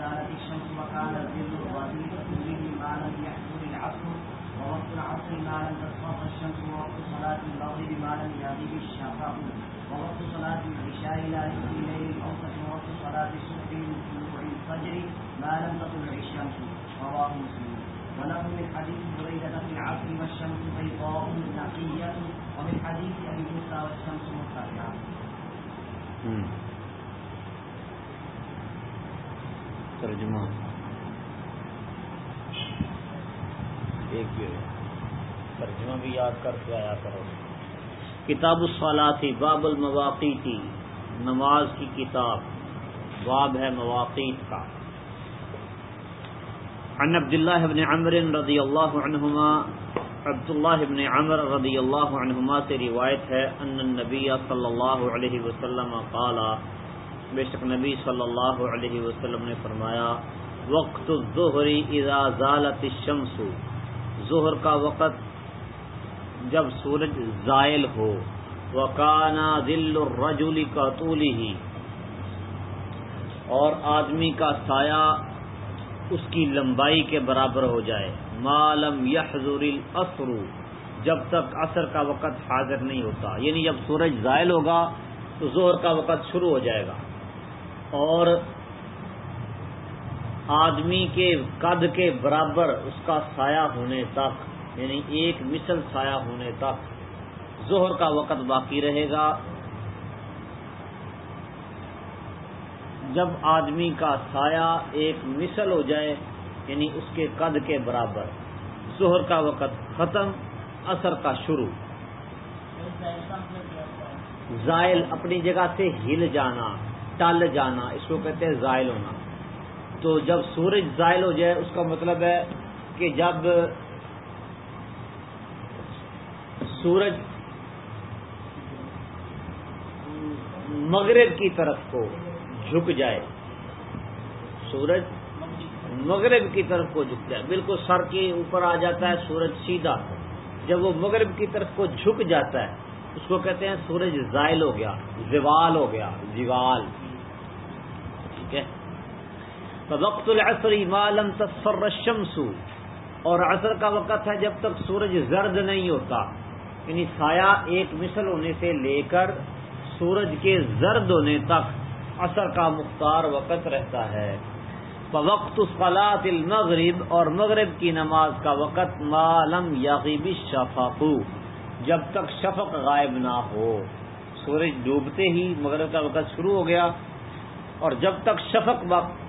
زالت الشمس وكان الظل الربيع به ما لم يحضر العصر ووقت العصر ما لم تصفى الشمس ووقت صلاة المغرب ما لم يغيب الشفاء ووقت صلاة العشاء لا نصف الليل الأوسط ووقت صلاة الصبح من طلوع الفجر ما لم تطلع الشمس۔ رواه مسلم۔ وله من حديث بريدة في العصر والشمس بيضاء نقية، ومن حديث أبي موسى والشمس مرتفعة۔ ترجمہ۔ ایک ترجمہ بھی یاد کر کے آیا کرو۔ کتاب الصلاتی باب المواقع کی نماز کی کتاب باب ہے مواقع کا۔ عن عبد الله بن عمر رضی اللہ عنہما عبداللہ ابن عمر رضی اللہ عنہما سے روایت ہے ان النبی صلی اللہ علیہ وسلم قالا بے شک نبی صلی اللہ علیہ وسلم نے فرمایا، وقت الظہر اذا زالت الشمس۔ ظہر کا وقت جب سورج زائل ہو، وکانا دل الرجل کا طولی اور آدمی کا سایہ اس کی لمبائی کے برابر ہو جائے۔ معلوم یحضر الاسر جب تک عصر کا وقت حاضر نہیں ہوتا یعنی جب سورج زائل ہوگا تو زہر کا وقت شروع ہو جائے گا۔ اور آدمی کے قد کے برابر اس کا سایہ ہونے تک یعنی ایک مثل سایہ ہونے تک زہر کا وقت باقی رہے گا۔ جب آدمی کا سایہ ایک مثل ہو جائے یعنی اس کے قد کے برابر زہر کا وقت ختم اثر کا شروع۔ زائل اپنی جگہ سے ہل جانا۔ ٹل جانا، اس کو کہتے ہیں زائل ہونا۔ تو جب سورج زائل ہو جائے، اس کا مطلب ہے کہ جب سورج مغرب کی طرف کو جھک جائے، سورج مغرب کی طرف کو جھک جائے۔ بالکل سر کے اوپر آ جاتا ہے، سورج سیدھا۔ جب وہ مغرب کی طرف کو جھک جاتا ہے، اس کو کہتے ہیں سورج زائل ہو گیا، زوال ہو گیا، زوال۔ وقت العصر معلوم تصفر الشمس۔ اور عصر کا وقت ہے جب تک سورج زرد نہیں ہوتا۔ یعنی سایہ ایک مثل ہونے سے لے کر سورج کے زرد ہونے تک عصر کا مختار وقت رہتا ہے۔ وقت فلاط المغرب اور مغرب کی نماز کا وقت معلوم یغیب شفاق جب تک شفق غائب نہ ہو۔ سورج ڈوبتے ہی مغرب کا وقت شروع ہو گیا۔ اور جب تک شفق وقت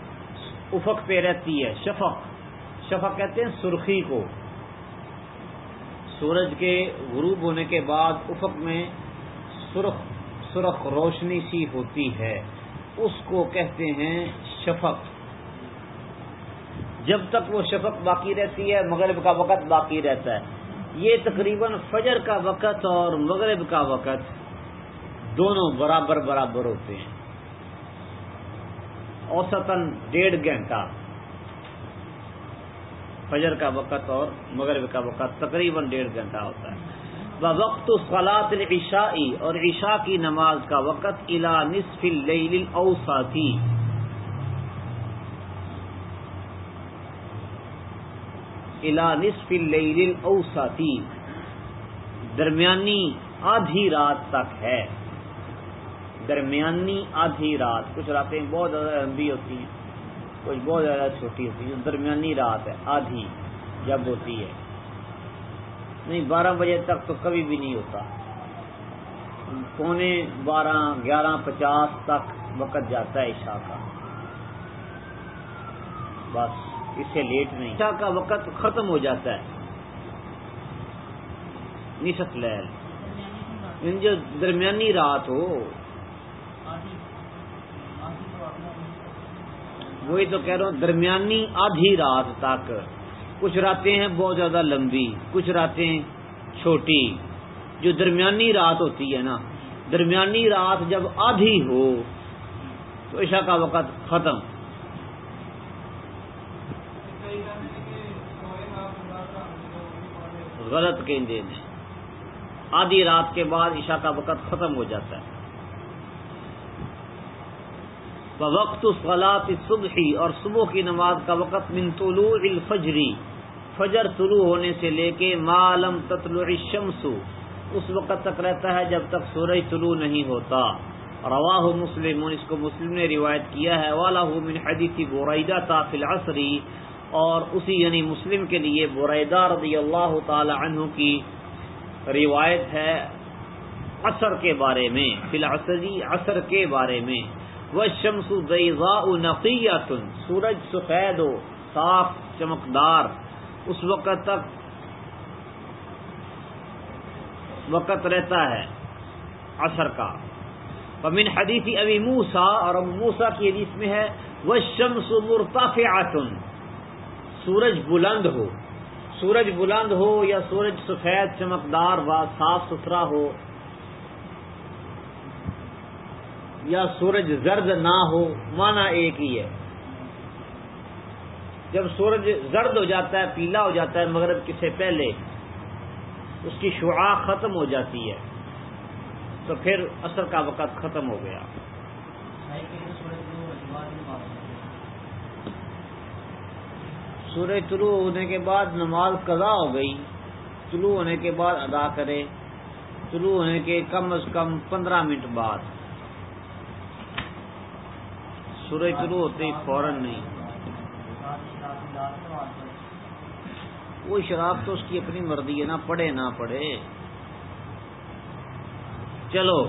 افق پہ رہتی ہے، شفق۔ شفق کہتے ہیں سرخی کو۔ سورج کے غروب ہونے کے بعد افق میں سرخ سرخ روشنی سی ہوتی ہے۔ اس کو کہتے ہیں شفق۔ جب تک وہ شفق باقی رہتی ہے، مغرب کا وقت باقی رہتا ہے۔ یہ تقریباً فجر کا وقت اور مغرب کا وقت دونوں برابر برابر ہوتے ہیں۔ اوسطن ڈیڑھ گھنٹہ۔ فجر کا وقت اور مغرب کا وقت تقریباً ڈیڑھ گھنٹہ ہوتا ہے۔ وقت فلاط عشائی اور عشاء کی نماز کا وقت الا نصف اللیل الاوساطی الا نصف اللیل الاوساطی درمیانی آدھی رات تک ہے۔ درمیانی آدھی رات، کچھ راتیں بہت زیادہ لمبی ہوتی ہیں، کچھ بہت زیادہ چھوٹی ہوتی ہے درمیانی رات ہے، آدھی جب ہوتی ہے۔ نہیں، بارہ بجے تک تو کبھی بھی نہیں ہوتا۔ پونے بارہ، گیارہ پچاس تک وقت جاتا ہے عشاء کا۔ بس، اس سے لیٹ نہیں۔ عشاء کا وقت ختم ہو جاتا ہے۔ نصف لیل۔ یعنی جو درمیانی رات ہو وہی تو کہہ رہا ہوں، درمیانی آدھی رات تک۔ کچھ راتیں ہیں بہت زیادہ لمبی، کچھ راتیں چھوٹی۔ جو درمیانی رات ہوتی ہے نا، درمیانی رات جب آدھی ہو، تو عشاء کا وقت ختم۔ غلط کے دین ہے آدھی رات کے بعد عشاء کا وقت ختم ہو جاتا ہے۔ وقت صلاط صبحی اور صبح کی نماز کا وقت من طلوع الفجری فجر طلوع ہونے سے لے کے معلوم تطلع الشمس۔ اس وقت تک رہتا ہے جب تک سورج طلوع نہیں ہوتا۔ رواہ مسلم اس کو مسلم نے روایت کیا ہے۔ والا من حدیث بوریدہ تا العصری اور اسی یعنی مسلم کے لیے بریدہ رضی اللہ تعالی عنہ کی روایت ہے عصر کے بارے میں، فی العصری عصر کے بارے میں۔ وہ شمس نقیت سورج سفید و صاف چمکدار۔ اس وقت تک وقت رہتا ہے عصر کا۔ ومن حدیث ابی موسا اور ابو موسا کی حدیث میں ہے وہ شمس مرتفعات سورج بلند ہو۔ سورج بلند ہو یا سورج سفید چمکدار و صاف ستھرا ہو یا سورج زرد نہ ہو مانا ایک ہی ہے۔ جب سورج زرد ہو جاتا ہے، پیلا ہو جاتا ہے، مغرب کس سے پہلے اس کی شعا ختم ہو جاتی ہے، تو پھر اثر کا وقت ختم ہو گیا۔ سورج طلوع ہونے کے بعد نماز قضا ہو گئی۔ طلوع ہونے کے بعد ادا کرے۔ طلوع ہونے کے کم از کم پندرہ منٹ بعد۔ سورج طلوع ہوتے ہی فوراً نہیں۔ وہ شراب تو اس کی اپنی مرضی ہے، نہ پڑھے نہ پڑھے۔ چلو۔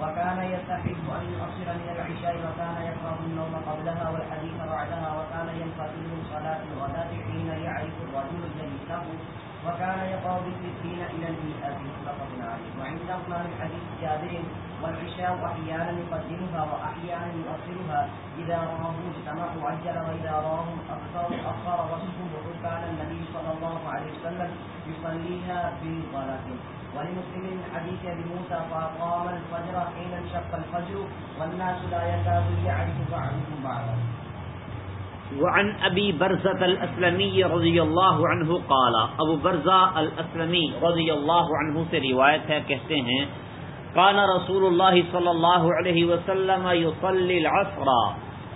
وكان يستحب ان يؤخر من العشاء وكان يكره النوم قبلها والحديث بعدها وكان ينفتل من صلاه الغداة حين يعرف الرجل جليسه وكان يقرا بالستين الى المئة متفق عليه. وعندهما من حديث جابر والعشاء احيانا يقدمها واحيانا يؤخرها. اذا راه اجتمع عجل واذا راه اكثر اخر وصفه كان النبي صلى الله عليه وسلم يصليها بالغلط ولمسلم من حديث ابي موسى فقام الفجر حين انشق الفجر والناس لا يكاد يعرف بعضهم بعضا. وعن ابی برزت الاسلمی رضی اللہ عنہ قال، ابو برزا الاسلمی رضی اللہ عنہ سے روایت ہے، کہتے ہیں، کان رسول اللہ صلی اللہ علیہ وسلم یصلی العصر.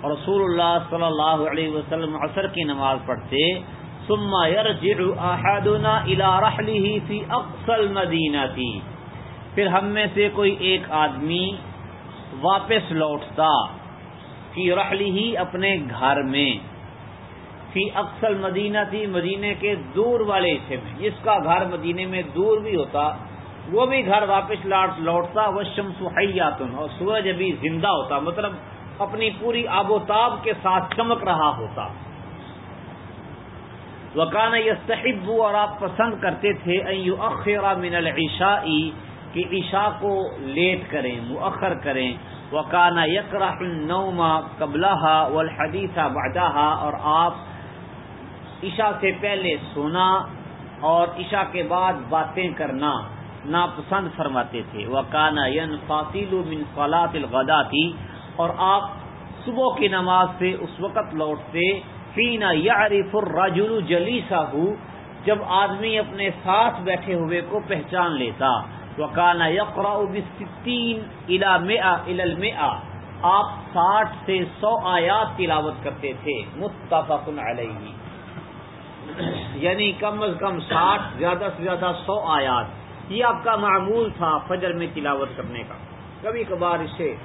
رسول اللہ صلی اللہ علیہ وسلم عصر کی نماز پڑھتے، ثم يرجع احدنا الى رحله في اقصى المدينه پھر ہم میں سے کوئی ایک آدمی واپس لوٹتا فی رحلی ہی اپنے گھر میں، فی اکثر مدینہ تھی مدینے کے دور والے حصے میں۔ جس کا گھر مدینے میں دور بھی ہوتا، وہ بھی گھر واپس لاٹ لوٹتا۔ وہ شمس حیاتن اور سورج ابھی زندہ ہوتا۔ مطلب اپنی پوری آب و تاب کے ساتھ چمک رہا ہوتا۔ وکانا یستحب اور آپ پسند کرتے تھے من العشائی کہ عشاء کو لیٹ کریں، مؤخر کریں۔ وکانا یکرا النوما قبلہ والحدیث بعدها اور آپ عشاء سے پہلے سونا اور عشاء کے بعد باتیں کرنا ناپسند فرماتے تھے۔ وکانا ین فاصل من صلاۃ الغدا تھی اور آپ صبح کی نماز سے اس وقت لوٹتے۔ فینا یعرف الرجل جلیسہ جب آدمی اپنے ساتھ بیٹھے ہوئے کو پہچان لیتا۔ وکانا یقرا بستین الا مئہ الا آپ ساٹھ سے سو آیات تلاوت کرتے تھے۔ متفق علیہ۔ یعنی کم از کم ساٹھ، زیادہ سے زیادہ سو آیات۔ یہ آپ کا معمول تھا فجر میں تلاوت کرنے کا۔ کبھی کبھار اس سے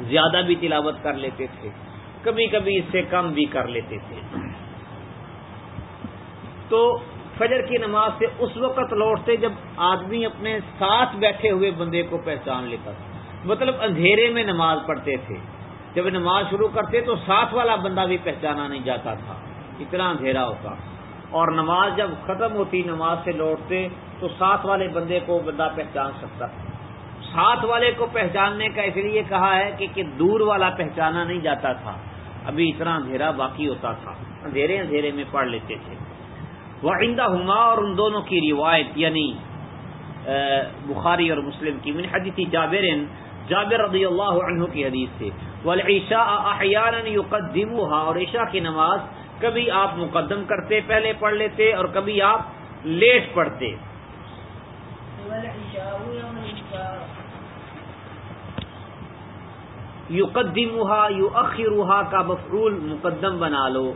زیادہ بھی تلاوت کر لیتے تھے۔ کبھی کبھی اس سے کم بھی کر لیتے تھے۔ تو فجر کی نماز سے اس وقت لوٹتے جب آدمی اپنے ساتھ بیٹھے ہوئے بندے کو پہچان لیتا تھا۔ مطلب اندھیرے میں نماز پڑھتے تھے۔ جب نماز شروع کرتے تو ساتھ والا بندہ بھی پہچانا نہیں جاتا تھا۔ اتنا اندھیرا ہوتا۔ اور نماز جب ختم ہوتی نماز سے لوٹتے تو ساتھ والے بندے کو بندہ پہچان سکتا تھا۔ ساتھ والے کو پہچاننے کا اس لیے کہا ہے کہ, کہ دور والا پہچانا نہیں جاتا تھا۔ ابھی اتنا اندھیرا باقی ہوتا تھا۔ اندھیرے اندھیرے میں پڑھ لیتے تھے۔ وعندہ ہما اور ان دونوں کی روایت یعنی بخاری اور مسلم کی۔ من حدیث جابر جابر رضی اللہ عنہ کی حدیث سے والعشاء احیانا یقدموها، اور عشاء کی نماز کبھی آپ مقدم کرتے، پہلے پڑھ لیتے، اور کبھی آپ لیٹ پڑھتے۔ یقدموها، یؤخروها، کا مفعول مقدم بنا لو۔